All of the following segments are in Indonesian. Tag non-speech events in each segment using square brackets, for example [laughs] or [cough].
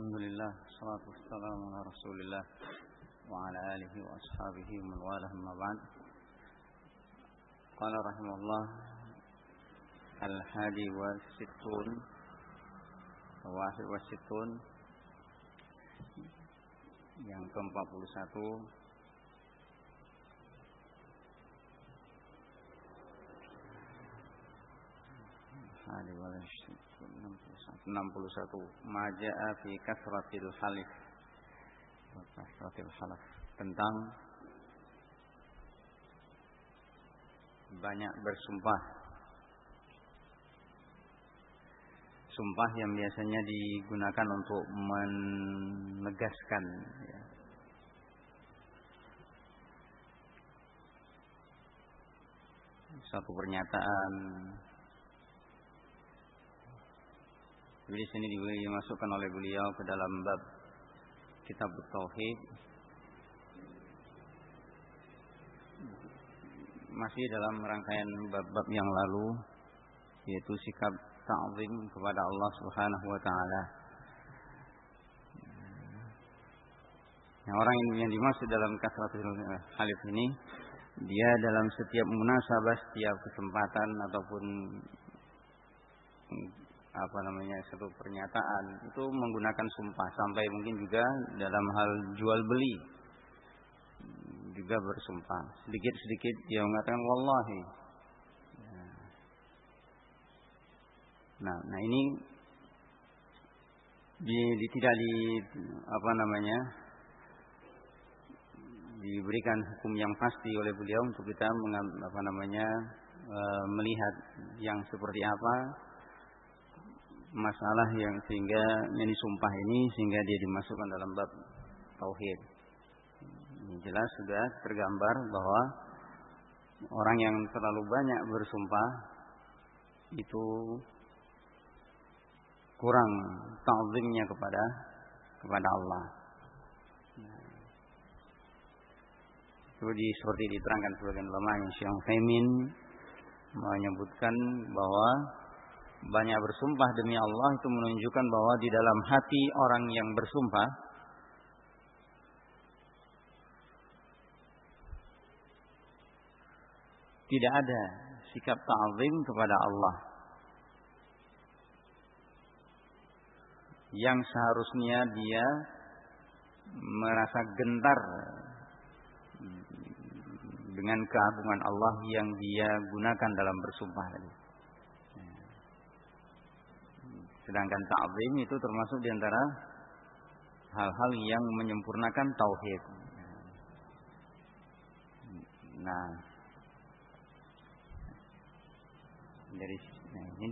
الحمد لله والصلاة والسلام على رسول الله وعلى آله وأصحابه ومن والاه أما بعد قال رحمه الله الحادي والستون واحد والستون yang ke-41 Hadi wal 61 Maja'a fi kasratil halif Kasratil halaf Tentang Banyak bersumpah. Sumpah yang biasanya digunakan untuk menegaskan ya. Satu pernyataan Jadi sini dimasukkan oleh beliau ke dalam bab kitab tauhid masih dalam rangkaian bab-bab yang lalu yaitu sikap ta'zim kepada Allah Subhanahu wa taala. Nah, orang yang dimaksud dalam kasratul halif ini dia dalam setiap munasabah, setiap kesempatan ataupun apa namanya satu pernyataan. Itu menggunakan sumpah. Sampai mungkin juga dalam hal jual beli juga bersumpah. Sedikit sedikit dia mengatakan wallahi. Ya. nah nah ini di, di tidak di apa namanya diberikan hukum yang pasti oleh beliau untuk kita apa namanya e, melihat yang seperti apa masalah yang sehingga ini sumpah ini sehingga dia dimasukkan dalam bab tauhid. Ini jelas sudah tergambar bahwa orang yang terlalu banyak bersumpah itu kurang ta'zimnya kepada kepada Allah. Itu di, seperti diterangkan sebagian ulama yang Syekh Faimin menyebutkan bahwa banyak bersumpah demi Allah itu menunjukkan bahwa di dalam hati orang yang bersumpah tidak ada sikap ta'zim kepada Allah yang seharusnya dia merasa gentar dengan keagungan Allah yang dia gunakan dalam bersumpah tadi. Sedangkan ta'zim itu termasuk di antara hal-hal yang menyempurnakan tauhid. Nah, dari nah ini,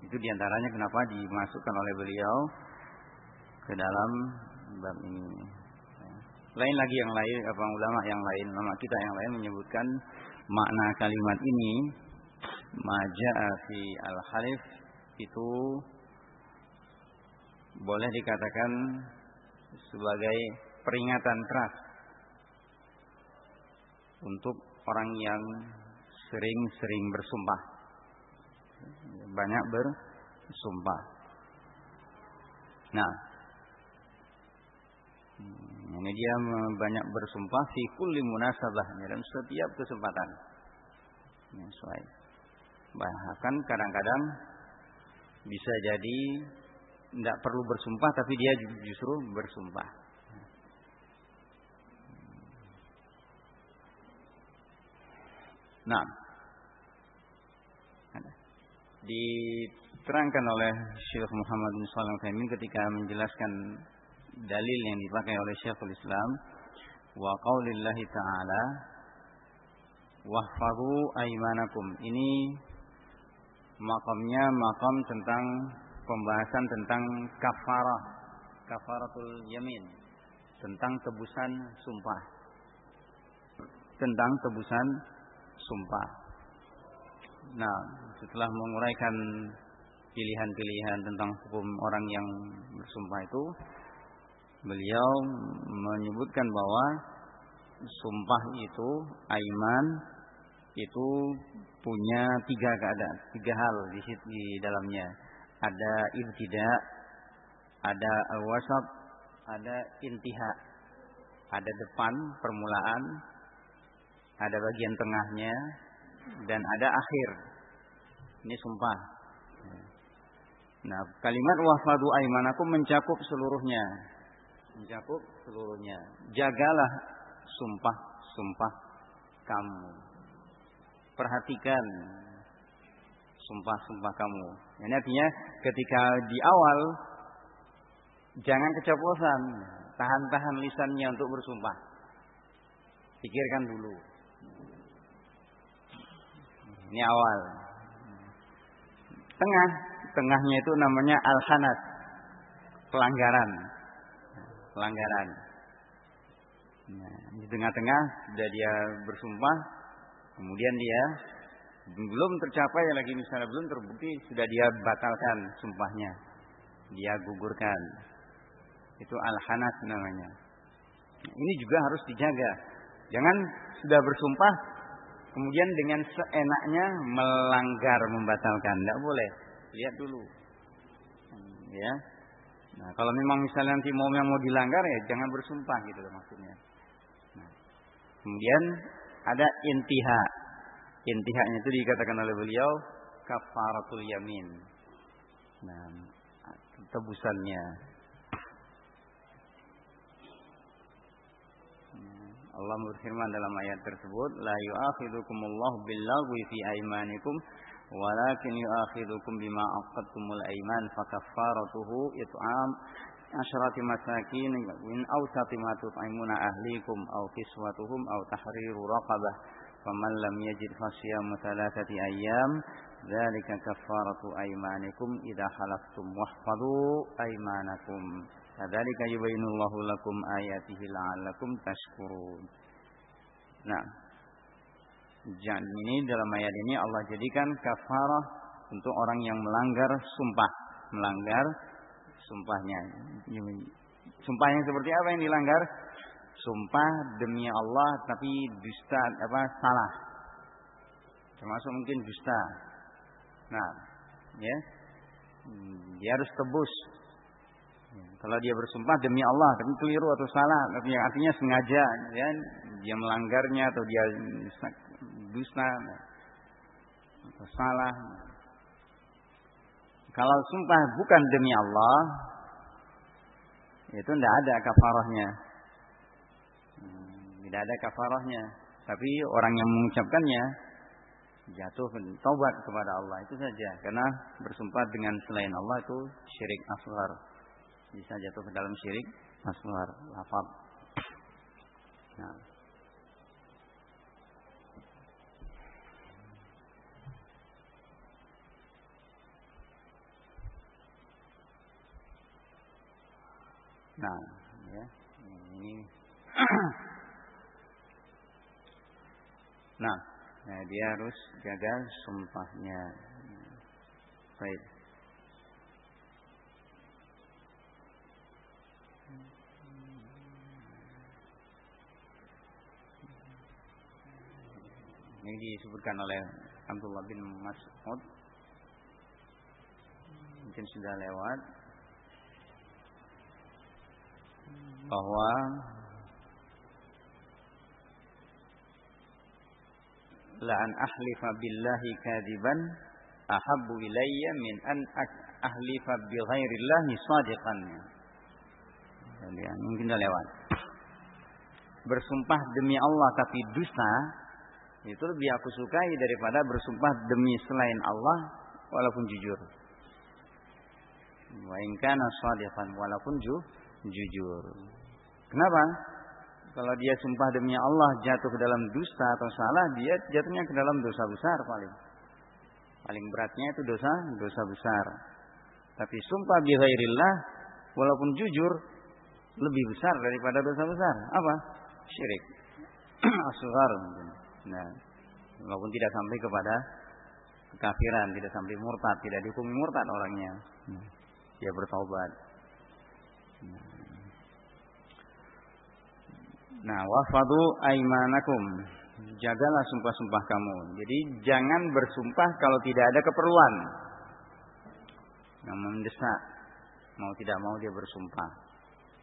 itu di antaranya kenapa dimasukkan oleh beliau ke dalam bab ini. Lain lagi yang lain, apa ulama yang lain, ulama kita yang lain menyebutkan makna kalimat ini maja'a fi al-halif itu boleh dikatakan sebagai peringatan keras untuk orang yang sering-sering bersumpah. Banyak bersumpah. Nah, ini dia banyak bersumpah fi kulli munasabah dalam setiap kesempatan. Bahkan kadang-kadang bisa jadi tidak perlu bersumpah tapi dia justru bersumpah. Nah, diterangkan oleh Syekh Muhammad bin Salam ketika menjelaskan dalil yang dipakai oleh Syekhul Islam wa qaulillahi ta'ala wahfazu aimanakum ini makamnya makam tentang pembahasan tentang kafarah, kafaratul yamin, tentang tebusan sumpah. Tentang tebusan sumpah. Nah, setelah menguraikan pilihan-pilihan tentang hukum orang yang bersumpah itu, beliau menyebutkan bahwa sumpah itu aiman itu punya tiga keadaan, tiga hal di, di dalamnya ada ibtida, ada al-wasat, ada intiha. Ada depan, permulaan, ada bagian tengahnya, dan ada akhir. Ini sumpah. Nah, kalimat wahfadu aimanakum mencakup seluruhnya. Mencakup seluruhnya. Jagalah sumpah-sumpah kamu. Perhatikan sumpah-sumpah kamu. Ini artinya ketika di awal jangan keceplosan, tahan-tahan lisannya untuk bersumpah. Pikirkan dulu. Ini awal. Tengah, tengahnya itu namanya al-hanat. Pelanggaran. Pelanggaran. Nah, di tengah-tengah sudah dia bersumpah, kemudian dia belum tercapai lagi misalnya belum terbukti sudah dia batalkan sumpahnya. Dia gugurkan. Itu al-hanat namanya. Ini juga harus dijaga. Jangan sudah bersumpah kemudian dengan seenaknya melanggar membatalkan. Tidak boleh. Lihat dulu. Ya. Nah, kalau memang misalnya nanti mau yang mau dilanggar ya jangan bersumpah gitu maksudnya. Nah, kemudian ada intiha. Intihanya itu dikatakan oleh beliau kafaratul yamin. Nah, tebusannya. Allah berfirman dalam ayat tersebut, la yu'akhidukumullahu billaghwi fi aymanikum walakin yu'akhidukum bima aqadtumul ayman fakaffaratuhu it'am asyrati masakin min awsati ma tut'imuna ahlikum aw kiswatuhum aw tahriru raqabah faman lam yajid fasiyamu thalathati ayyam dzalika kaffaratu aymanikum idza halaftum wahfadhu aymanakum Kadzalika yubayyinullahu lakum ayatihi la'allakum tashkurun. Nah, jangan ini dalam ayat ini Allah jadikan kafarah untuk orang yang melanggar sumpah, melanggar sumpahnya. Sumpahnya seperti apa yang dilanggar? Sumpah demi Allah tapi dusta apa salah. Termasuk mungkin dusta. Nah, ya. Dia harus tebus kalau dia bersumpah demi Allah, tapi keliru atau salah, tapi artinya sengaja, ya, dia melanggarnya atau dia dusta atau salah. Kalau sumpah bukan demi Allah, itu tidak ada kafarahnya. Tidak ada kafarahnya. Tapi orang yang mengucapkannya jatuh taubat kepada Allah itu saja. Karena bersumpah dengan selain Allah itu syirik asghar bisa jatuh ke dalam syirik asghar lafaz. Nah. Nah, ya. Ini [clears throat] Nah, nah dia harus jaga sumpahnya. Baik. Ini disebutkan oleh Abdullah bin Mas'ud. Mungkin sudah lewat. Bahwa la an ahlifa billahi kadiban ahabbu ilayya min an ahlifa bi ghairillahi sadiqan. Ya, mungkin sudah lewat. Bersumpah demi Allah tapi dusta itu lebih aku sukai daripada bersumpah demi selain Allah walaupun jujur. Wa in kana walaupun ju, jujur. Kenapa? Kalau dia sumpah demi Allah jatuh ke dalam dusta atau salah, dia jatuhnya ke dalam dosa besar paling. Paling beratnya itu dosa dosa besar. Tapi sumpah bi ghairillah walaupun jujur lebih besar daripada dosa besar. Apa? Syirik. [clears throat] Mungkin. Nah, walaupun tidak sampai kepada kekafiran, tidak sampai murtad, tidak dihukum murtad orangnya. Dia bertaubat. Nah, wafadu aimanakum. Jagalah sumpah-sumpah kamu. Jadi jangan bersumpah kalau tidak ada keperluan yang mendesak. Mau tidak mau dia bersumpah.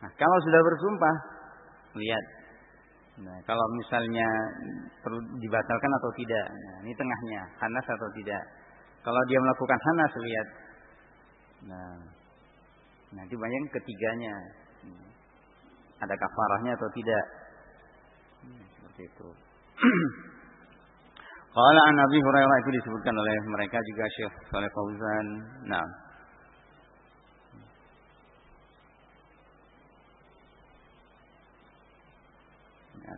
Nah, kalau sudah bersumpah, lihat. Nah, kalau misalnya perlu dibatalkan atau tidak. Nah, ini tengahnya, hanas atau tidak. Kalau dia melakukan hanas, lihat. Nah, nanti banyak ketiganya. Ada kafarahnya atau tidak. Nah, itu. [clears throat] Kalau Nabi Hurairah itu disebutkan oleh mereka juga Syekh Saleh Fauzan. Nah,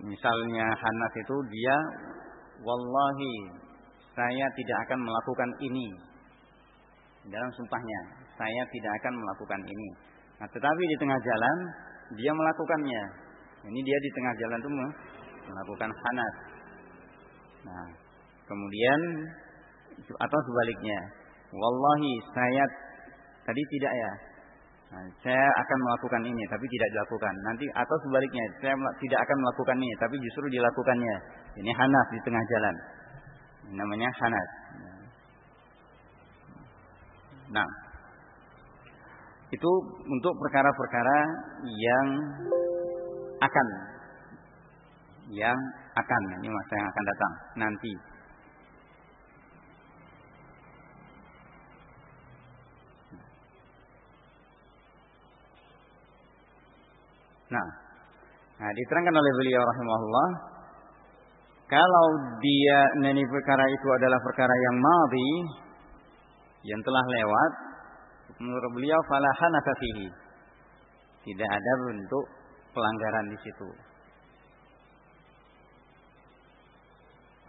misalnya Hanas itu dia wallahi saya tidak akan melakukan ini dalam sumpahnya saya tidak akan melakukan ini nah tetapi di tengah jalan dia melakukannya ini dia di tengah jalan itu melakukan Hanas nah kemudian atau sebaliknya wallahi saya tadi tidak ya Nah, saya akan melakukan ini tapi tidak dilakukan. Nanti atau sebaliknya, saya tidak akan melakukan ini tapi justru dilakukannya. Ini hanas di tengah jalan. Ini namanya hanas. Nah, itu untuk perkara-perkara yang akan yang akan ini masa yang akan datang nanti. Nah, nah diterangkan oleh beliau rahimahullah kalau dia nani perkara itu adalah perkara yang madhi yang telah lewat menurut beliau falahan fihi. Tidak ada bentuk pelanggaran di situ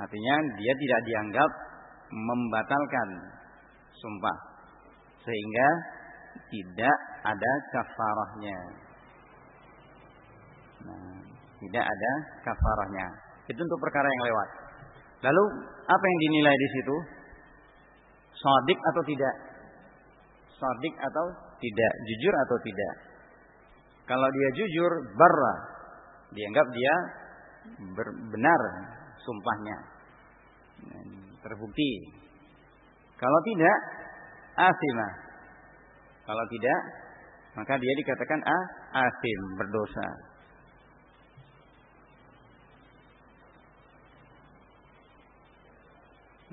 artinya dia tidak dianggap membatalkan sumpah sehingga tidak ada kafarahnya Nah, tidak ada kafarahnya. Itu untuk perkara yang lewat. Lalu apa yang dinilai di situ? Sodik atau tidak? Sodik atau tidak? Jujur atau tidak? Kalau dia jujur, barra. Dianggap dia benar sumpahnya. Terbukti. Kalau tidak, asimah. Kalau tidak, maka dia dikatakan ah, asim, berdosa.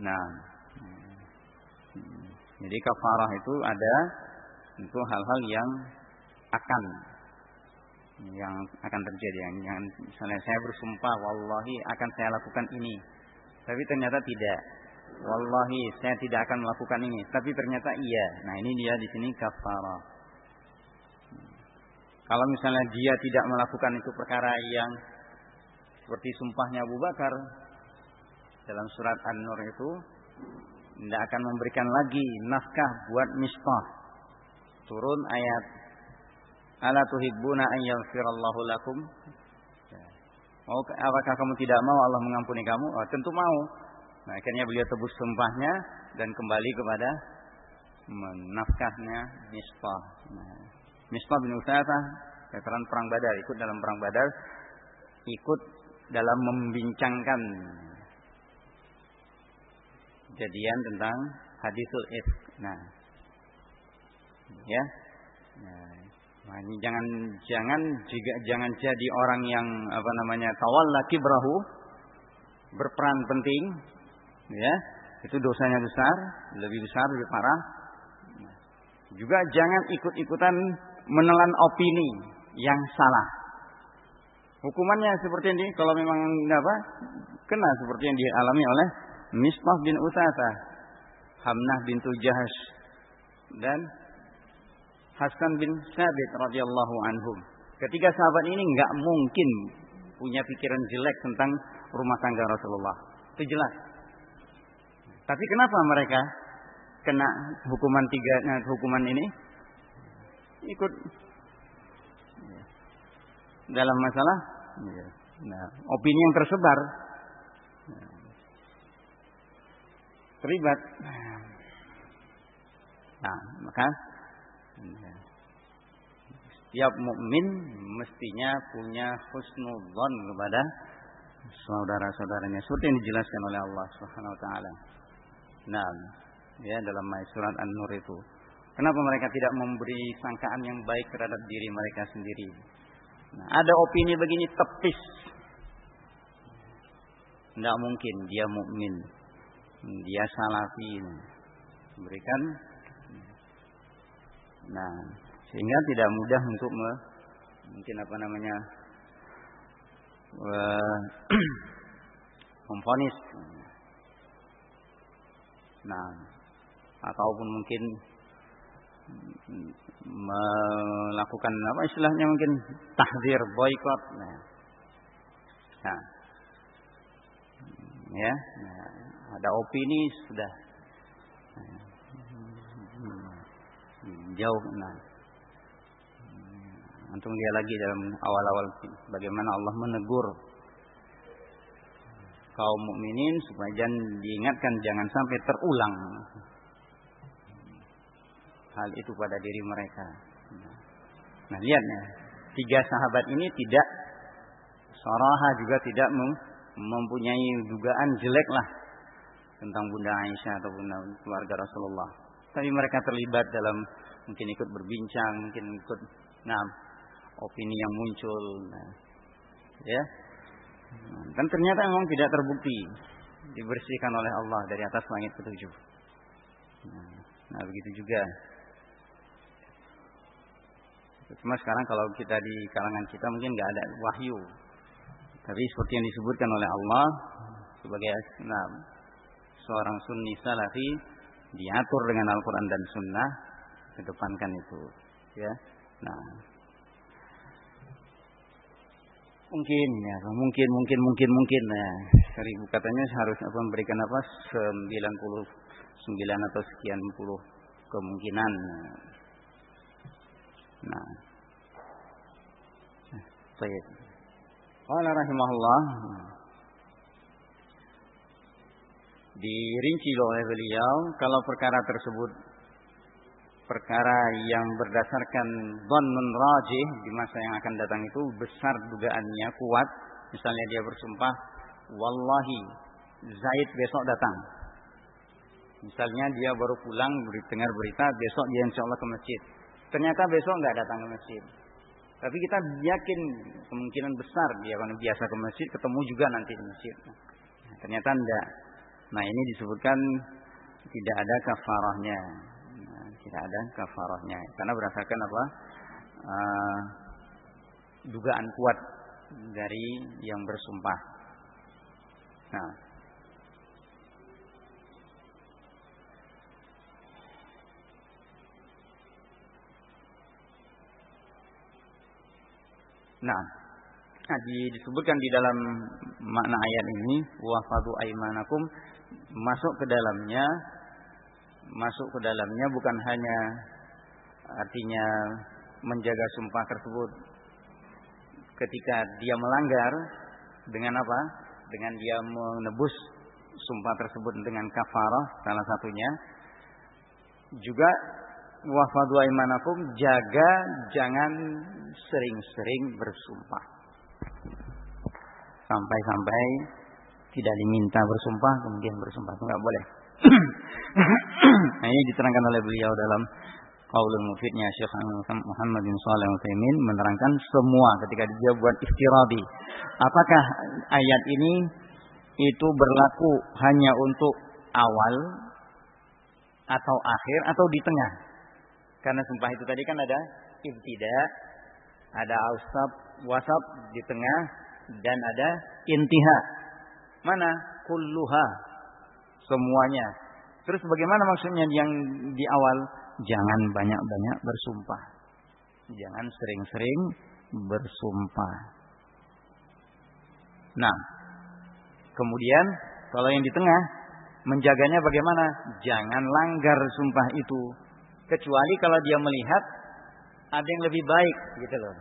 Nah, jadi kafarah itu ada untuk hal-hal yang akan yang akan terjadi. Yang misalnya saya bersumpah, wallahi akan saya lakukan ini, tapi ternyata tidak. Wallahi saya tidak akan melakukan ini, tapi ternyata iya. Nah ini dia di sini kafarah. Kalau misalnya dia tidak melakukan itu perkara yang seperti sumpahnya Abu Bakar, dalam surat An-Nur itu tidak akan memberikan lagi nafkah buat misbah. Turun ayat Ala tuhibbuna an yaghfirallahu lakum? Oh, apakah kamu tidak mau Allah mengampuni kamu? Oh, tentu mau. Nah, akhirnya beliau tebus sumpahnya dan kembali kepada menafkahnya misbah. Nah, misbah bin Utsaidah veteran perang Badar ikut dalam perang Badar ikut dalam membincangkan kejadian tentang hadisul ifk. Nah, ya. Nah, ini jangan jangan juga jangan jadi orang yang apa namanya tawalla kibrahu berperan penting ya. Itu dosanya besar lebih besar lebih parah. Juga jangan ikut-ikutan menelan opini yang salah. Hukumannya seperti ini kalau memang apa kena seperti yang dialami oleh Misbah bin Utsatha, Hamnah bintu Jahash dan Hasan bin Sabit radhiyallahu anhum. Ketiga sahabat ini nggak mungkin punya pikiran jelek tentang rumah tangga Rasulullah. Itu jelas. Tapi kenapa mereka kena hukuman tiga nah, hukuman ini? Ikut dalam masalah nah, opini yang tersebar terlibat. Nah, maka setiap mukmin mestinya punya husnudzon kepada saudara-saudaranya seperti yang dijelaskan oleh Allah Subhanahu wa taala. Nah, ya dalam surat An-Nur itu. Kenapa mereka tidak memberi sangkaan yang baik terhadap diri mereka sendiri? Nah, ada opini begini tepis. Tidak mungkin dia mukmin, dia salafi. Berikan. Nah, sehingga tidak mudah untuk me, mungkin apa namanya [clears throat] memfonis. Nah, ataupun mungkin melakukan apa istilahnya mungkin tahdir boykot nah. nah. ya nah, ada opini sudah jauh nah antum dia lagi dalam awal-awal bagaimana Allah menegur kaum mukminin supaya jangan diingatkan jangan sampai terulang hal itu pada diri mereka. Nah, lihat ya, tiga sahabat ini tidak Saraha juga tidak mempunyai dugaan jelek lah tentang Bunda Aisyah ataupun keluarga Rasulullah. Tapi mereka terlibat dalam mungkin ikut berbincang, mungkin ikut nah opini yang muncul. Nah, ya. Dan ternyata memang tidak terbukti dibersihkan oleh Allah dari atas langit ketujuh. Nah, nah begitu juga Cuma sekarang kalau kita di kalangan kita mungkin nggak ada wahyu. Tapi seperti yang disebutkan oleh Allah sebagai nah, seorang sunni salafi diatur dengan Al-Quran dan Sunnah kedepankan itu ya nah mungkin ya mungkin mungkin mungkin mungkin nah seribu katanya harus apa memberikan apa 99 atau sekian puluh kemungkinan Nah. Baik. Qala rahimahullah dirinci oleh beliau kalau perkara tersebut perkara yang berdasarkan dhannun rajih di masa yang akan datang itu besar dugaannya kuat misalnya dia bersumpah wallahi Zaid besok datang misalnya dia baru pulang dengar berita besok dia insya Allah ke masjid Ternyata besok nggak datang ke masjid. Tapi kita yakin kemungkinan besar dia akan biasa ke masjid, ketemu juga nanti di masjid. Ternyata enggak. Nah ini disebutkan tidak ada kafarahnya. Tidak ada kafarahnya. Karena berdasarkan apa? Uh, dugaan kuat dari yang bersumpah. Nah, Nah, nah disebutkan di dalam makna ayat ini wafadu aimanakum masuk ke dalamnya masuk ke dalamnya bukan hanya artinya menjaga sumpah tersebut ketika dia melanggar dengan apa? Dengan dia menebus sumpah tersebut dengan kafarah salah satunya juga wafadu aimanakum jaga jangan sering-sering bersumpah. Sampai-sampai tidak diminta bersumpah kemudian bersumpah itu nggak boleh. Nah, ini diterangkan oleh beliau dalam Qaulul Mufidnya Syekh Muhammad bin Shalih Al-Utsaimin menerangkan semua ketika dia buat istirabi. Apakah ayat ini itu berlaku hanya untuk awal atau akhir atau di tengah? Karena sumpah itu tadi kan ada ibtida, ada ausab, wasab di tengah dan ada intiha. Mana? Kulluha. Semuanya. Terus bagaimana maksudnya yang di awal? Jangan banyak-banyak bersumpah. Jangan sering-sering bersumpah. Nah, kemudian kalau yang di tengah menjaganya bagaimana? Jangan langgar sumpah itu kecuali kalau dia melihat ada yang lebih baik gitu loh.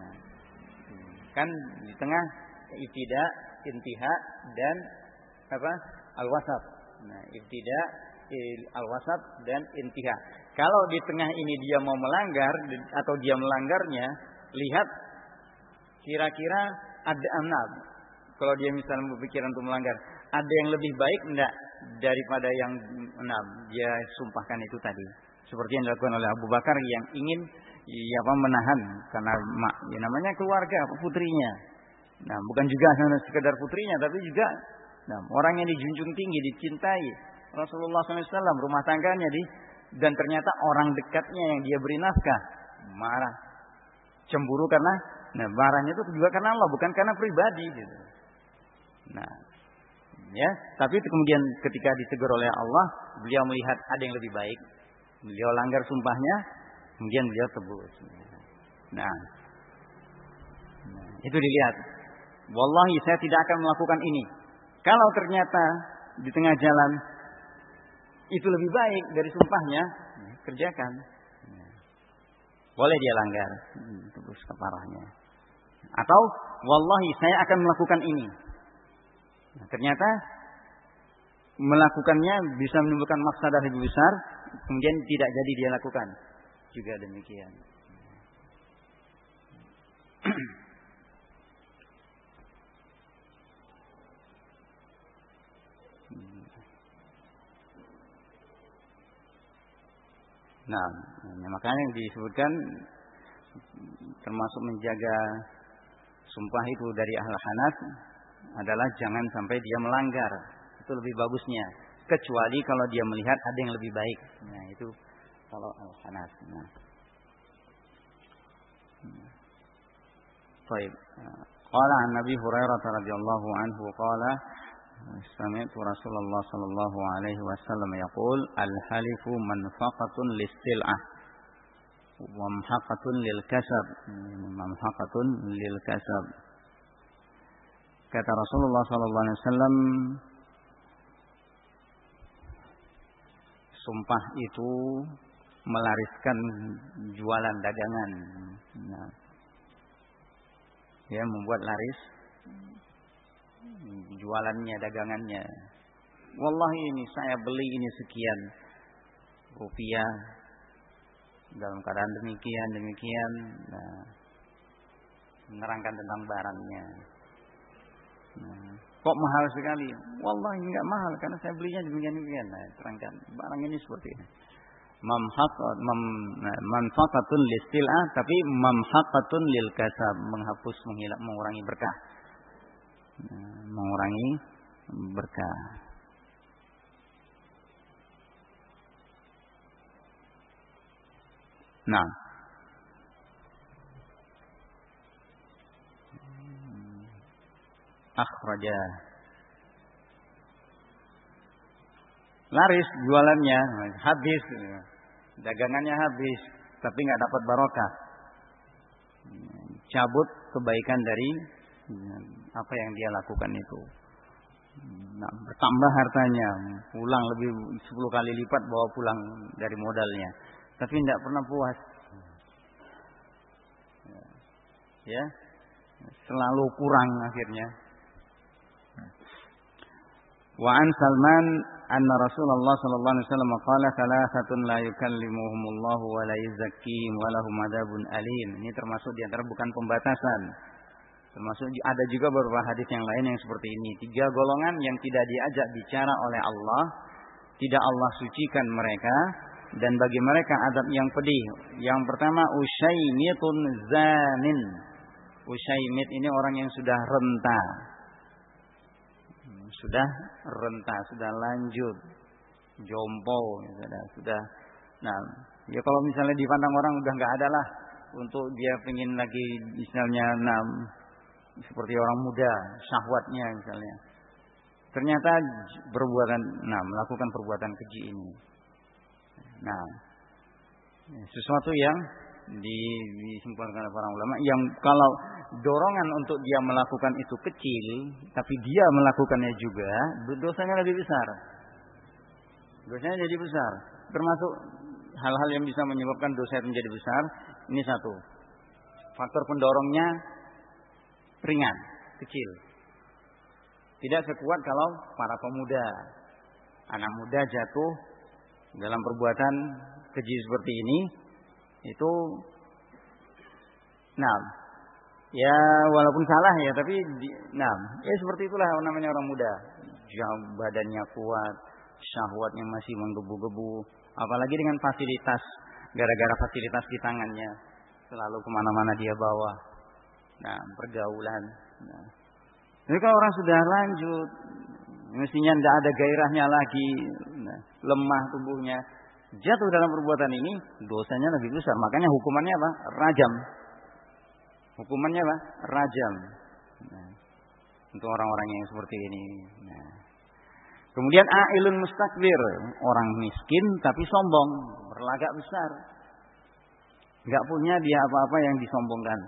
Nah, kan di tengah ibtida, intiha dan apa? al-wasat. Nah, ibtida, al-wasat dan intiha. Kalau di tengah ini dia mau melanggar atau dia melanggarnya, lihat kira-kira ada enam. Kalau dia misalnya berpikiran untuk melanggar, ada yang lebih baik enggak daripada yang enam dia sumpahkan itu tadi. Seperti yang dilakukan oleh Abu Bakar yang ingin ya apa menahan karena mak ya namanya keluarga putrinya. Nah, bukan juga sekedar putrinya tapi juga nah, orang yang dijunjung tinggi, dicintai Rasulullah SAW, rumah tangganya di dan ternyata orang dekatnya yang dia beri nafkah marah, cemburu karena nah marahnya itu juga karena Allah bukan karena pribadi gitu. Nah, ya, tapi itu kemudian ketika ditegur oleh Allah, beliau melihat ada yang lebih baik, beliau langgar sumpahnya, kemudian beliau tebus. Nah, nah itu dilihat. Wallahi saya tidak akan melakukan ini. Kalau ternyata di tengah jalan itu lebih baik dari sumpahnya, kerjakan. Boleh dia langgar, tebus keparahnya. Atau wallahi saya akan melakukan ini. Nah, ternyata melakukannya bisa menimbulkan maksadah lebih besar, kemudian tidak jadi dia lakukan. Juga demikian. [clears throat] Nah, makanya yang disebutkan termasuk menjaga sumpah itu dari ahli hanas adalah jangan sampai dia melanggar. Itu lebih bagusnya. Kecuali kalau dia melihat ada yang lebih baik. Nah, itu kalau ahli hanas. Nah. Baik. Qala Nabi Hurairah radhiyallahu anhu qala سمعت رسول الله صلى الله عليه وسلم يقول الحلف منفقة للسلعة ومحقة للكسب ممحقة للكسب kata Rasulullah sallallahu alaihi wasallam sumpah itu melariskan jualan dagangan nah, ya membuat laris jualannya, dagangannya. Wallahi ini saya beli ini sekian rupiah dalam keadaan demikian demikian. Nah, menerangkan tentang barangnya. Nah, kok mahal sekali? Wallahi enggak mahal karena saya belinya demikian demikian. Nah, terangkan barang ini seperti ini. Mamhaqat mem, nah, manfaatun listil'ah tapi mamhaqatun lil kasab menghapus menghilang mengurangi berkah mengurangi berkah. Nah, akhraja. Laris jualannya habis. Dagangannya habis tapi nggak dapat barokah. Cabut kebaikan dari apa yang dia lakukan itu. Nah, bertambah hartanya, pulang lebih 10 kali lipat bawa pulang dari modalnya. Tapi tidak pernah puas. Ya, selalu kurang akhirnya. Wa an Salman anna Rasulullah sallallahu alaihi wasallam qala thalathatun la yukallimuhumullahu wa la yuzakkihim wa lahum adabun alim. Ini termasuk di antara bukan pembatasan Termasuk ada juga beberapa hadis yang lain yang seperti ini. Tiga golongan yang tidak diajak bicara oleh Allah, tidak Allah sucikan mereka dan bagi mereka adab yang pedih. Yang pertama usyaimitun zanin. Usyaimit ini orang yang sudah renta. Sudah renta, sudah lanjut. Jompo, sudah sudah. Nah, ya kalau misalnya dipandang orang udah nggak ada lah untuk dia pengen lagi misalnya nah, seperti orang muda, syahwatnya misalnya. Ternyata perbuatan, nah melakukan perbuatan keji ini. Nah, sesuatu yang di, disimpulkan oleh para ulama yang kalau dorongan untuk dia melakukan itu kecil, tapi dia melakukannya juga, dosanya lebih besar. Dosanya jadi besar. Termasuk hal-hal yang bisa menyebabkan dosa itu menjadi besar. Ini satu. Faktor pendorongnya ringan, kecil. Tidak sekuat kalau para pemuda, anak muda jatuh dalam perbuatan keji seperti ini, itu, nah, ya walaupun salah ya, tapi, nah, ya seperti itulah namanya orang muda. Jauh badannya kuat, syahwatnya masih menggebu-gebu, Apalagi dengan fasilitas, gara-gara fasilitas di tangannya, selalu ke mana-mana dia bawa. Nah, pergaulan. Nah. Jadi kalau orang sudah lanjut, mestinya tidak ada gairahnya lagi, nah, lemah tubuhnya, jatuh dalam perbuatan ini, dosanya lebih besar. Makanya hukumannya apa? Rajam. Hukumannya apa? Rajam. Nah, untuk orang-orang yang seperti ini. Nah. Kemudian ailun mustakbir, orang miskin tapi sombong, berlagak besar. Enggak punya dia apa-apa yang disombongkan.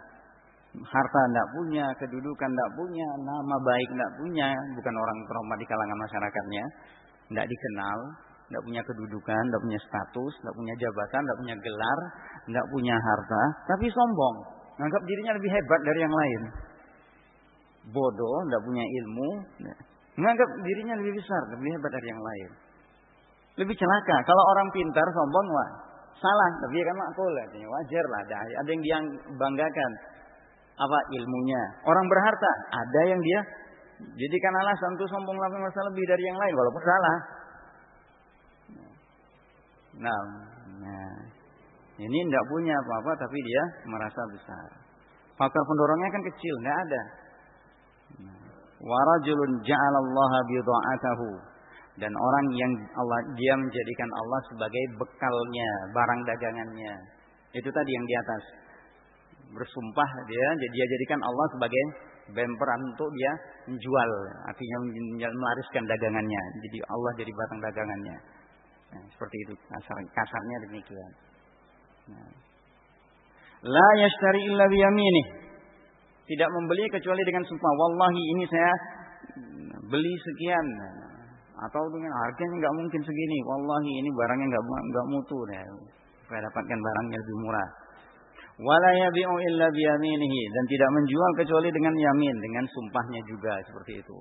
Harta enggak punya, kedudukan enggak punya, nama baik enggak punya, bukan orang terhormat di kalangan masyarakatnya, enggak dikenal, enggak punya kedudukan, enggak punya status, enggak punya jabatan, enggak punya gelar, enggak punya harta, tapi sombong, menganggap dirinya lebih hebat dari yang lain. Bodoh, enggak punya ilmu, menganggap dirinya lebih besar, lebih hebat dari yang lain. Lebih celaka. Kalau orang pintar sombong wah salah, tapi kan makul artinya wajar lah, ada yang dia banggakan apa ilmunya. Orang berharta, ada yang dia jadikan alasan untuk sombong lebih masa lebih dari yang lain walaupun salah. Nah, nah ini tidak punya apa-apa tapi dia merasa besar. Faktor pendorongnya kan kecil, tidak ada. Warajulun ja'alallaha bidha'atahu dan orang yang Allah dia menjadikan Allah sebagai bekalnya, barang dagangannya. Itu tadi yang di atas. Bersumpah dia dia jadikan Allah sebagai bemperan untuk dia menjual, artinya melariskan dagangannya. Jadi Allah jadi barang dagangannya. Nah, seperti itu kasar, kasarnya demikian. Nah. La yashtari illa biyaminih. Tidak membeli kecuali dengan sumpah. Wallahi ini saya beli sekian. Atau dengan harganya nggak mungkin segini. Wallahi ini barangnya nggak nggak mutu deh. Saya dapatkan barangnya lebih murah. Wala yabi'u illa biyaminihi dan tidak menjual kecuali dengan yamin, dengan sumpahnya juga seperti itu.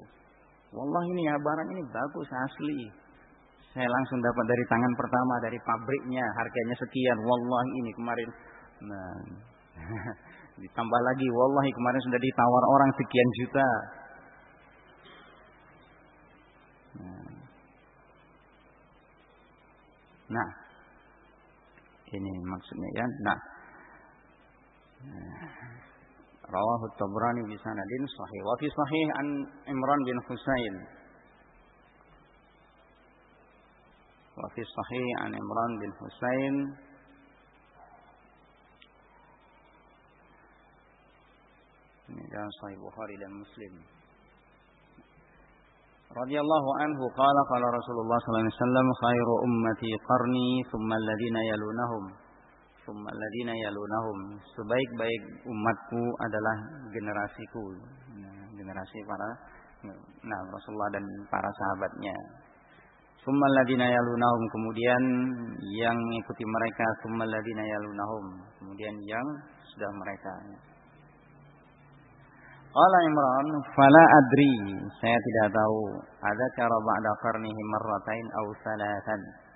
Wallahi ini ya barang ini bagus asli. Saya langsung dapat dari tangan pertama dari pabriknya, harganya sekian. Wallahi ini kemarin nah, [laughs] ditambah lagi wallahi kemarin sudah ditawar orang sekian juta. Nah, ini maksudnya ya. Nah, Rawahu Tabrani bi sanadin sahih. Wa fi sahih an Imran bin Husain. Wa fi sahih an Imran bin Husain Ini dalam Sahih Bukhari dan Muslim. radhiyallahu anhu qala qala Rasulullah sallallahu alaihi wasallam khairu ummati qarni thumma alladhina yalunahum. Sebaik-baik umatku adalah generasiku. Nah, generasi para nah Rasulullah dan para sahabatnya. Thumma alladhina yalunahum. Kemudian yang mengikuti mereka thumma alladhina yalunahum. Kemudian yang sudah mereka. Qala Imran, "Fala adri." Saya tidak tahu. Ada cara ba'da qarnihi marratain aw salatan.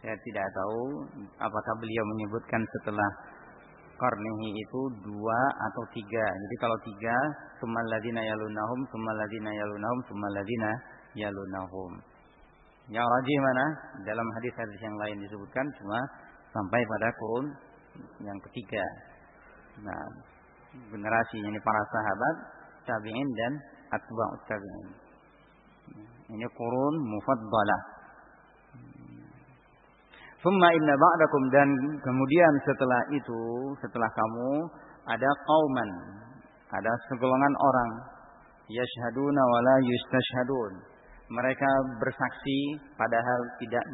Saya tidak tahu apakah beliau menyebutkan setelah qarnihi itu dua atau tiga. Jadi kalau tiga, summal ladina yalunahum, summal ladina yalunahum, summal ladina yalunahum. Yang rajih mana? Dalam hadis-hadis yang lain disebutkan cuma sampai pada kurun yang ketiga. Nah, generasi ini para sahabat, tabi'in dan atba'ut tabi'in. Ini kurun mufaddalah. Thumma inna ba'dakum dan kemudian setelah itu, setelah kamu ada kauman, ada segolongan orang yashhaduna wala yustashhadun. Mereka bersaksi padahal tidak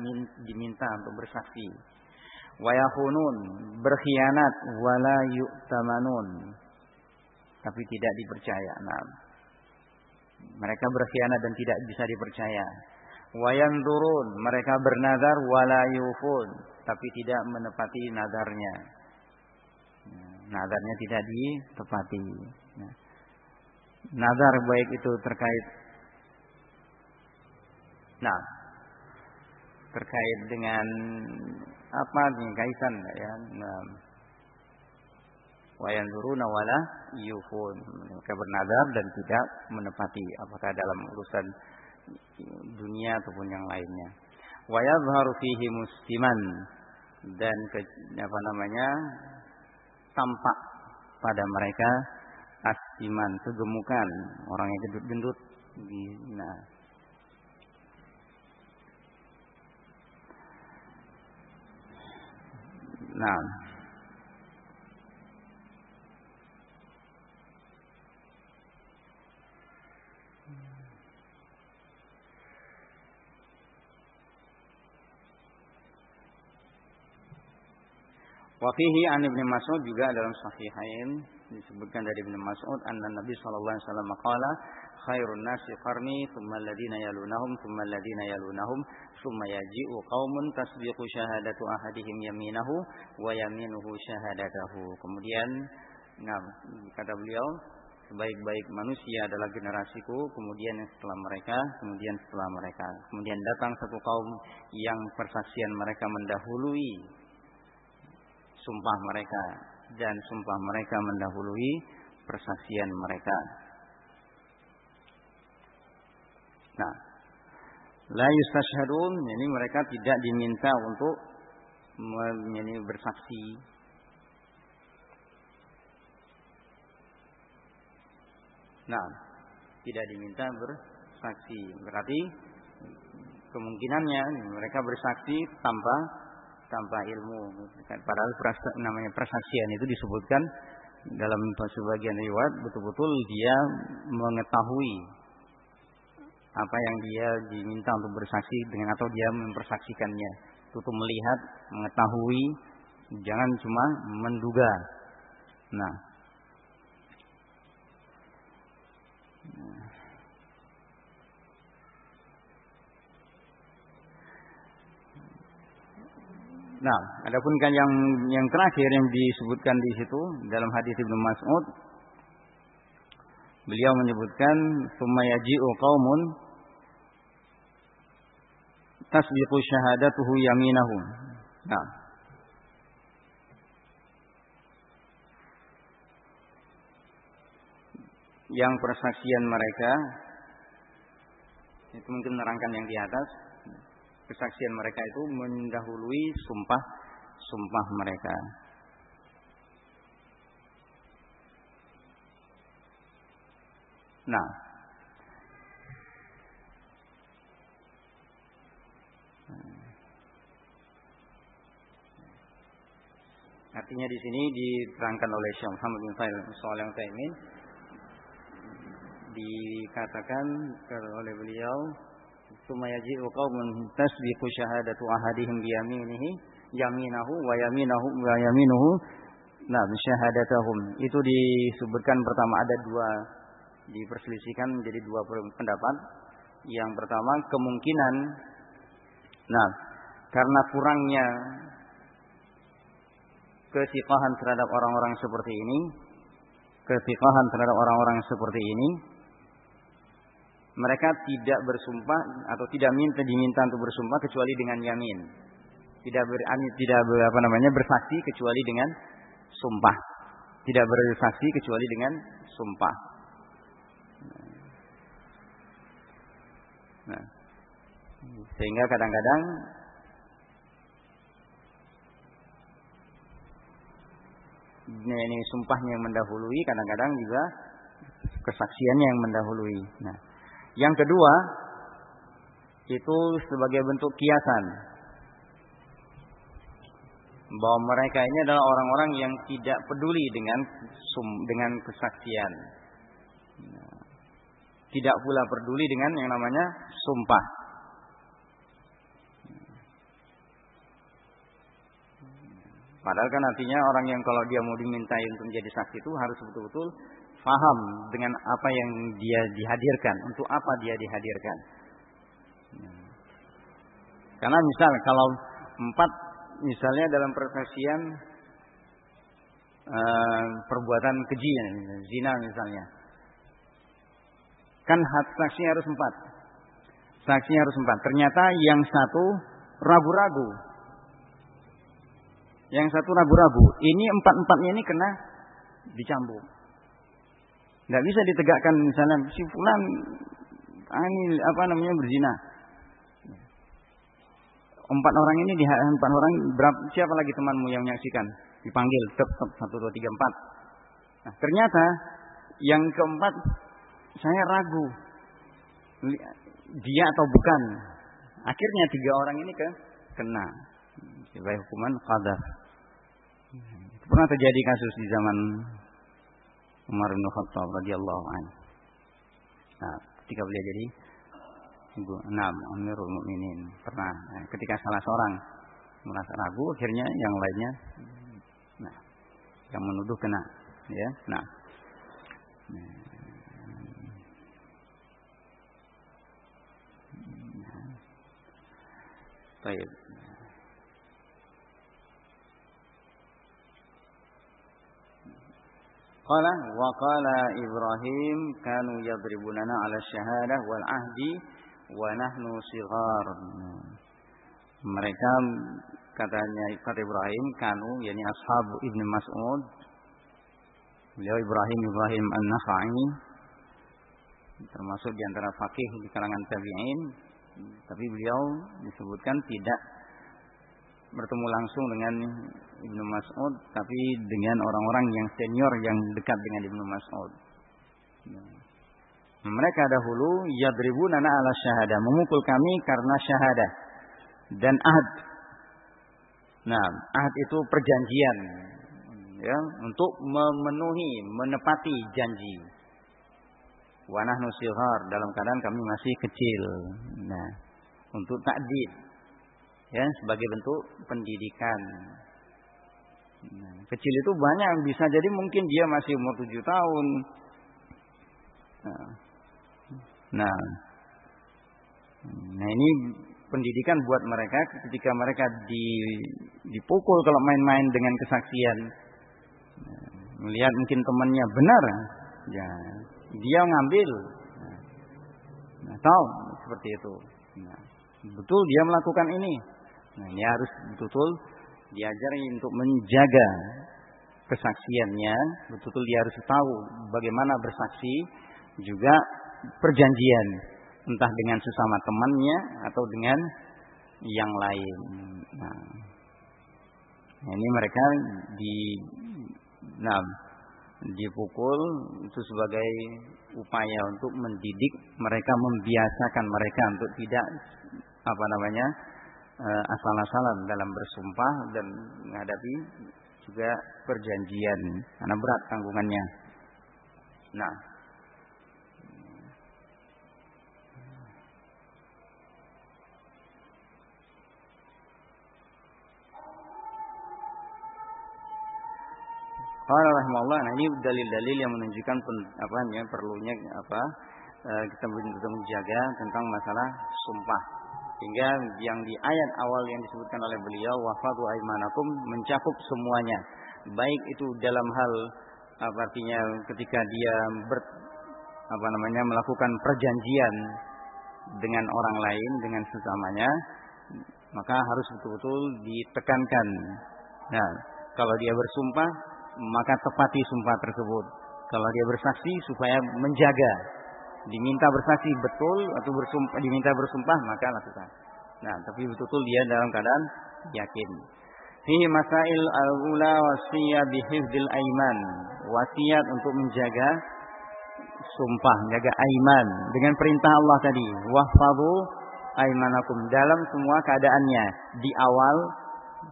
diminta untuk bersaksi. Wayakunun berkhianat wala yu'tamanun tapi tidak dipercaya. Nah, mereka berkhianat dan tidak bisa dipercaya. Wayan turun, mereka bernazar wala yufun, tapi tidak menepati nazarnya. Nazarnya tidak ditepati. Nazar baik itu terkait Nah, terkait dengan apa nih kaitan ya. Nah, wa yanzuruna wala yufun. Mereka bernadar dan tidak menepati apakah dalam urusan dunia ataupun yang lainnya. wa fihi musliman. Dan ke, apa namanya tampak pada mereka asiman kegemukan. Orang yang gendut-gendut nah nah Wafihi an Ibnu Mas'ud juga dalam sahihain disebutkan dari Ibnu Mas'ud anna Nabi sallallahu alaihi wasallam qala khairun nasi qarni thumma alladhina yalunahum thumma alladhina yalunahum thumma yaji'u qaumun tasbiqu syahadatu ahadihim yaminahu wa yaminuhu syahadatahu. Kemudian nah kata beliau sebaik-baik manusia adalah generasiku, kemudian setelah mereka, kemudian setelah mereka. Kemudian datang satu kaum yang persaksian mereka mendahului sumpah mereka dan sumpah mereka mendahului persaksian mereka. Nah, la yustashhadun ini mereka tidak diminta untuk ini bersaksi. Nah, tidak diminta bersaksi. Berarti kemungkinannya mereka bersaksi tanpa tanpa ilmu. Padahal namanya persaksian itu disebutkan dalam sebagian riwayat betul-betul dia mengetahui apa yang dia diminta untuk bersaksi dengan atau dia mempersaksikannya. Itu untuk melihat, mengetahui, jangan cuma menduga. Nah, Nah, adapun kan yang yang terakhir yang disebutkan di situ dalam hadis Ibnu Mas'ud beliau menyebutkan summa yaji'u qaumun tasbiqu syahadatuhu yaminahu. Nah, yang persaksian mereka itu mungkin menerangkan yang di atas kesaksian mereka itu mendahului sumpah sumpah mereka. Nah, Artinya di sini diterangkan oleh Syekh Muhammad bin Fail soal yang Taimin dikatakan oleh beliau Suma yaji'u qaumun tasbiqu syahadatu ahadihim biyaminihi yaminahu wa yaminuhu. Nah syahadatahum. Itu disebutkan pertama ada dua diperselisihkan menjadi dua pendapat. Yang pertama kemungkinan. Nah karena kurangnya kesikahan terhadap orang-orang seperti ini kesikahan terhadap orang-orang seperti ini mereka tidak bersumpah atau tidak minta diminta untuk bersumpah kecuali dengan yamin. Tidak ber, tidak ber, apa namanya bersaksi kecuali dengan sumpah. Tidak bersaksi kecuali dengan sumpah. Nah, sehingga kadang-kadang ini sumpahnya yang mendahului, kadang-kadang juga kesaksiannya yang mendahului. Nah, yang kedua, itu sebagai bentuk kiasan. Bahwa mereka ini adalah orang-orang yang tidak peduli dengan dengan kesaksian. Tidak pula peduli dengan yang namanya sumpah. Padahal kan artinya orang yang kalau dia mau dimintai untuk menjadi saksi itu harus betul-betul faham dengan apa yang dia dihadirkan, untuk apa dia dihadirkan. Karena misal kalau empat misalnya dalam persaksian uh, perbuatan keji, zina misalnya, kan saksi harus empat, saksi harus empat. Ternyata yang satu ragu-ragu, yang satu ragu-ragu. Ini empat-empatnya ini kena dicambuk. Nggak bisa ditegakkan misalnya si fulan ini apa namanya berzina. empat orang ini di empat orang berapa siapa lagi temanmu yang menyaksikan? Dipanggil tetap satu dua tiga empat. Nah ternyata yang keempat saya ragu. Dia atau bukan. Akhirnya tiga orang ini ke kena. Sebagai hukuman qadar. Pernah terjadi kasus di zaman Umar bin Khattab radhiyallahu anhu nah ketika beliau jadi ibu enam Amirul Mukminin pernah nah, ketika salah seorang merasa ragu akhirnya yang lainnya nah yang menuduh kena ya nah, nah. Baik. Qala wa qala Ibrahim kanu yadribunana ala syahadah wal ahdi wa nahnu sighar. Mereka katanya kata Ibrahim kanu yakni ashab Ibnu Mas'ud. Beliau Ibrahim Ibrahim An-Nakhai. Termasuk di antara fakih di kalangan tabi'in. Tapi beliau disebutkan tidak bertemu langsung dengan Ibnu Mas'ud tapi dengan orang-orang yang senior yang dekat dengan Ibnu Mas'ud. Mereka dahulu yadribunana ala syahadah, memukul kami karena syahadah dan ahad. Nah, ahad itu perjanjian ya, untuk memenuhi, menepati janji. Wanah nusihar dalam keadaan kami masih kecil. Nah, untuk takdir ya sebagai bentuk pendidikan. Nah, kecil itu banyak bisa jadi mungkin dia masih umur tujuh tahun. Nah, nah, nah ini pendidikan buat mereka ketika mereka di, dipukul kalau main-main dengan kesaksian. Nah, melihat mungkin temannya benar, ya dia ngambil. Nah tahu seperti itu. Nah, betul dia melakukan ini. Nah, ini harus betul-betul diajari untuk menjaga kesaksiannya. Betul-betul dia harus tahu bagaimana bersaksi juga perjanjian entah dengan sesama temannya atau dengan yang lain. Nah, ini mereka di nah dipukul itu sebagai upaya untuk mendidik mereka membiasakan mereka untuk tidak apa namanya asal-asalan dalam bersumpah dan menghadapi juga perjanjian karena berat tanggungannya. Nah, Qala rahimahullah, nah ini dalil-dalil yang menunjukkan pen, apa ya perlunya apa uh, kita menjaga tentang masalah sumpah. Hingga yang di ayat awal yang disebutkan oleh beliau wafatu aimanakum mencakup semuanya. Baik itu dalam hal apa artinya ketika dia ber, apa namanya melakukan perjanjian dengan orang lain dengan sesamanya maka harus betul-betul ditekankan. Nah, kalau dia bersumpah maka tepati sumpah tersebut. Kalau dia bersaksi supaya menjaga diminta bersaksi betul atau bersumpah diminta bersumpah maka lakukan. Nah, tapi betul-betul dia dalam keadaan yakin. Fihi masail al-ula wasiyah bihifdil aiman. Wasiat untuk menjaga sumpah, menjaga aiman dengan perintah Allah tadi. Wahfadhu aimanakum dalam semua keadaannya di awal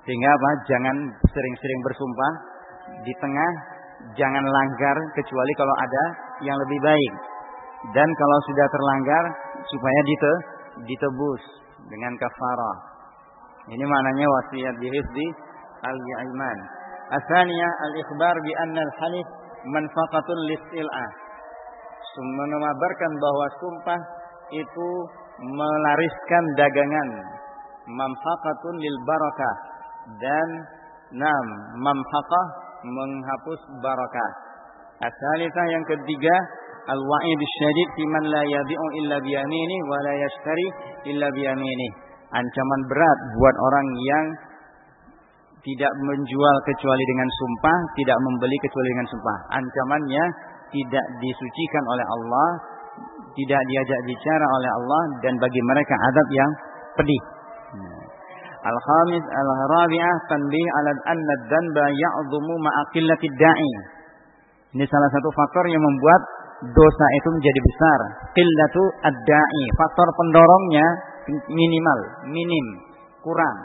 sehingga apa? Jangan sering-sering bersumpah di tengah jangan langgar kecuali kalau ada yang lebih baik dan kalau sudah terlanggar supaya dite, ditebus dengan kafarah. Ini maknanya wasiat bihifdi al-iman. Asalnya al-ikhbar bi anna al-halif manfaqatun listil'ah. Mengabarkan bahwa sumpah itu melariskan dagangan. Manfaqatun lil barakah dan nam mamhaqah menghapus barakah. Asalita yang ketiga al-wa'id syadid fi man la yabi'u illa biyamini wa la yashtari illa biyamini. Ancaman berat buat orang yang tidak menjual kecuali dengan sumpah, tidak membeli kecuali dengan sumpah. Ancamannya tidak disucikan oleh Allah, tidak diajak bicara oleh Allah dan bagi mereka adab yang pedih. Al-khamis al-rabi'ah tanbih ala anna ad-danba ya'dhumu ma'a qillati da'i. Ini salah satu faktor yang membuat dosa itu menjadi besar. Qillatu ad-da'i, faktor pendorongnya minimal, minim, kurang.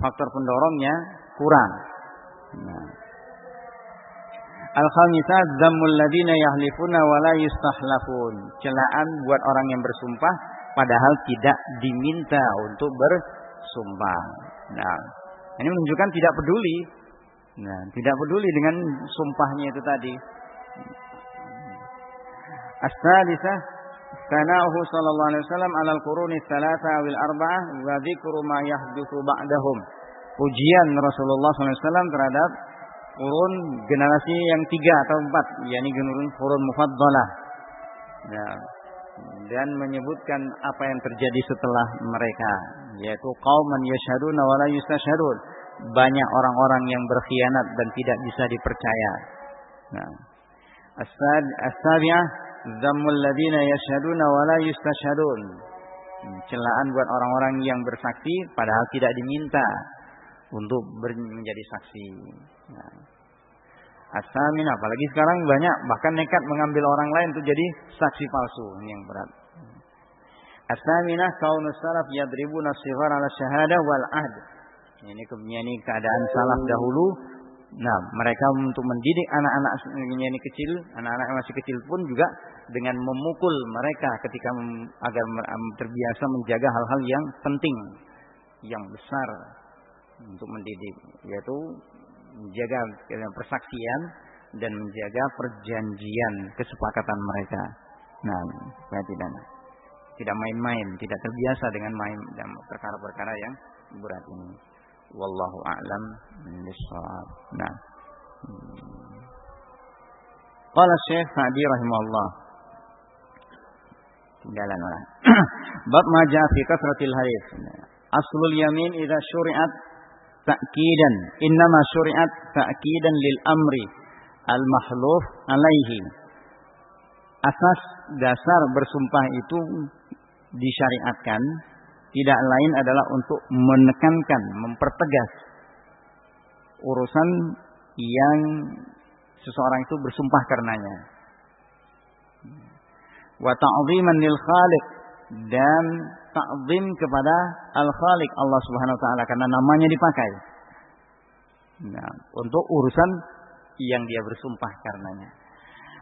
Faktor pendorongnya kurang. Nah. Al-khamisah dhammul ladina yahlifuna wa la yustahlafun. Celaan buat orang yang bersumpah padahal tidak diminta untuk bersumpah. Nah, ini menunjukkan tidak peduli. Nah, tidak peduli dengan sumpahnya itu tadi. As-salisah sana'uhu sallallahu alaihi wasallam 'ala al-quruni tsalatsa wal arba'ah wa dzikru ma yahdutsu ba'dahum. Pujian Rasulullah SAW terhadap kurun generasi yang tiga atau empat, yakni kurun kurun mufaddalah. Ya. Dan menyebutkan apa yang terjadi setelah mereka, yaitu qauman yashhaduna wa la. Banyak orang-orang yang berkhianat dan tidak bisa dipercaya. Nah. As-sabi'ah dhammul ladina yashhaduna wa la yustashhadun. Celaan buat orang-orang yang bersaksi padahal tidak diminta untuk menjadi saksi. Nah. Asamin apalagi sekarang banyak bahkan nekat mengambil orang lain untuk jadi saksi palsu ini yang berat. Asaminah kaunus salaf yadribuna sighar ala syahadah wal ahd. Ini ini keadaan salaf dahulu. Nah, mereka untuk mendidik anak-anak ini kecil, anak-anak masih kecil pun juga dengan memukul mereka ketika agar terbiasa menjaga hal-hal yang penting, yang besar untuk mendidik yaitu menjaga persaksian dan menjaga perjanjian kesepakatan mereka. Nah, supaya tidak tidak main-main, tidak terbiasa dengan main dan perkara-perkara yang berat ini. Wallahu a'lam bishawab. Nah. Qala Syekh Sa'di rahimahullah. Tinggalan orang. [clears throat] Bab maja fi kasratil haif. Aslul yamin idza syuri'at ta'kidan innama syuri'at ta'kidan lil amri al mahluf alaihi asas dasar bersumpah itu disyariatkan tidak lain adalah untuk menekankan mempertegas urusan yang seseorang itu bersumpah karenanya wa ta'ziman lil khaliq dan ta'zim kepada Al-Khaliq Allah Subhanahu wa taala karena namanya dipakai. Nah, untuk urusan yang dia bersumpah karenanya.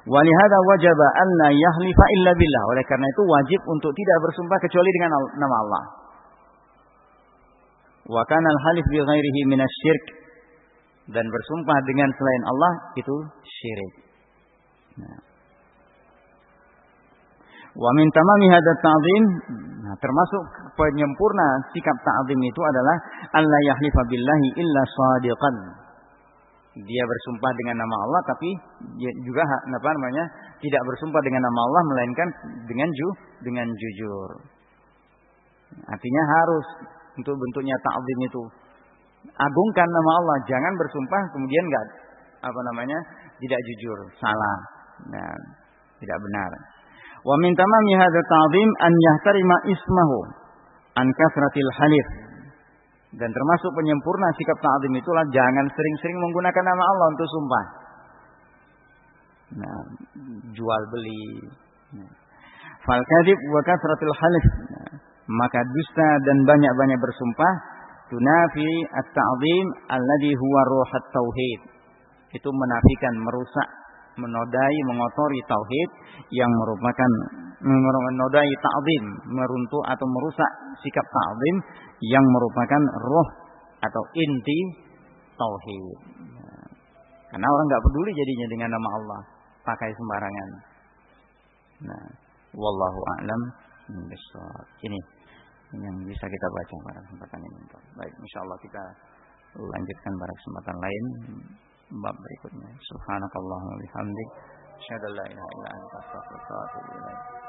Walihada wajib an la yahlifa illa billah. Oleh karena itu wajib untuk tidak bersumpah kecuali dengan nama Allah. Wa kana al-halif bi ghairihi minasyirk dan bersumpah dengan selain Allah itu syirik. Nah. Wa min tamami hadat ta'zim, nah termasuk penyempurna sikap ta'zim itu adalah Allah yahlifa billahi illa sadiqan. Dia bersumpah dengan nama Allah tapi juga apa namanya? tidak bersumpah dengan nama Allah melainkan dengan ju dengan jujur. Artinya harus untuk bentuknya ta'zim itu agungkan nama Allah, jangan bersumpah kemudian enggak apa namanya? tidak jujur, salah. Nah, tidak benar. Wa min tamami hadha ta'zim an yahtarima ismahu an kasratil halif. Dan termasuk penyempurna sikap ta'zim itulah jangan sering-sering menggunakan nama Allah untuk sumpah. Nah, jual beli. Nah. Fal kadhib wa kasratil halif. Maka dusta dan banyak-banyak bersumpah tunafi at-ta'zim alladhi huwa ruhat tauhid. Itu menafikan, merusak menodai, mengotori tauhid yang merupakan menodai ta'zim, meruntuh atau merusak sikap ta'zim yang merupakan roh atau inti tauhid. Karena orang nggak peduli jadinya dengan nama Allah, pakai sembarangan. Nah, wallahu a'lam bishawab. Ini yang bisa kita baca pada kesempatan ini. Baik, insyaallah kita lanjutkan pada kesempatan lain bab berikutnya. Subhanakallahumma bihamdik, asyhadu an la ilaha illa anta astaghfiruka wa atubu ilaik.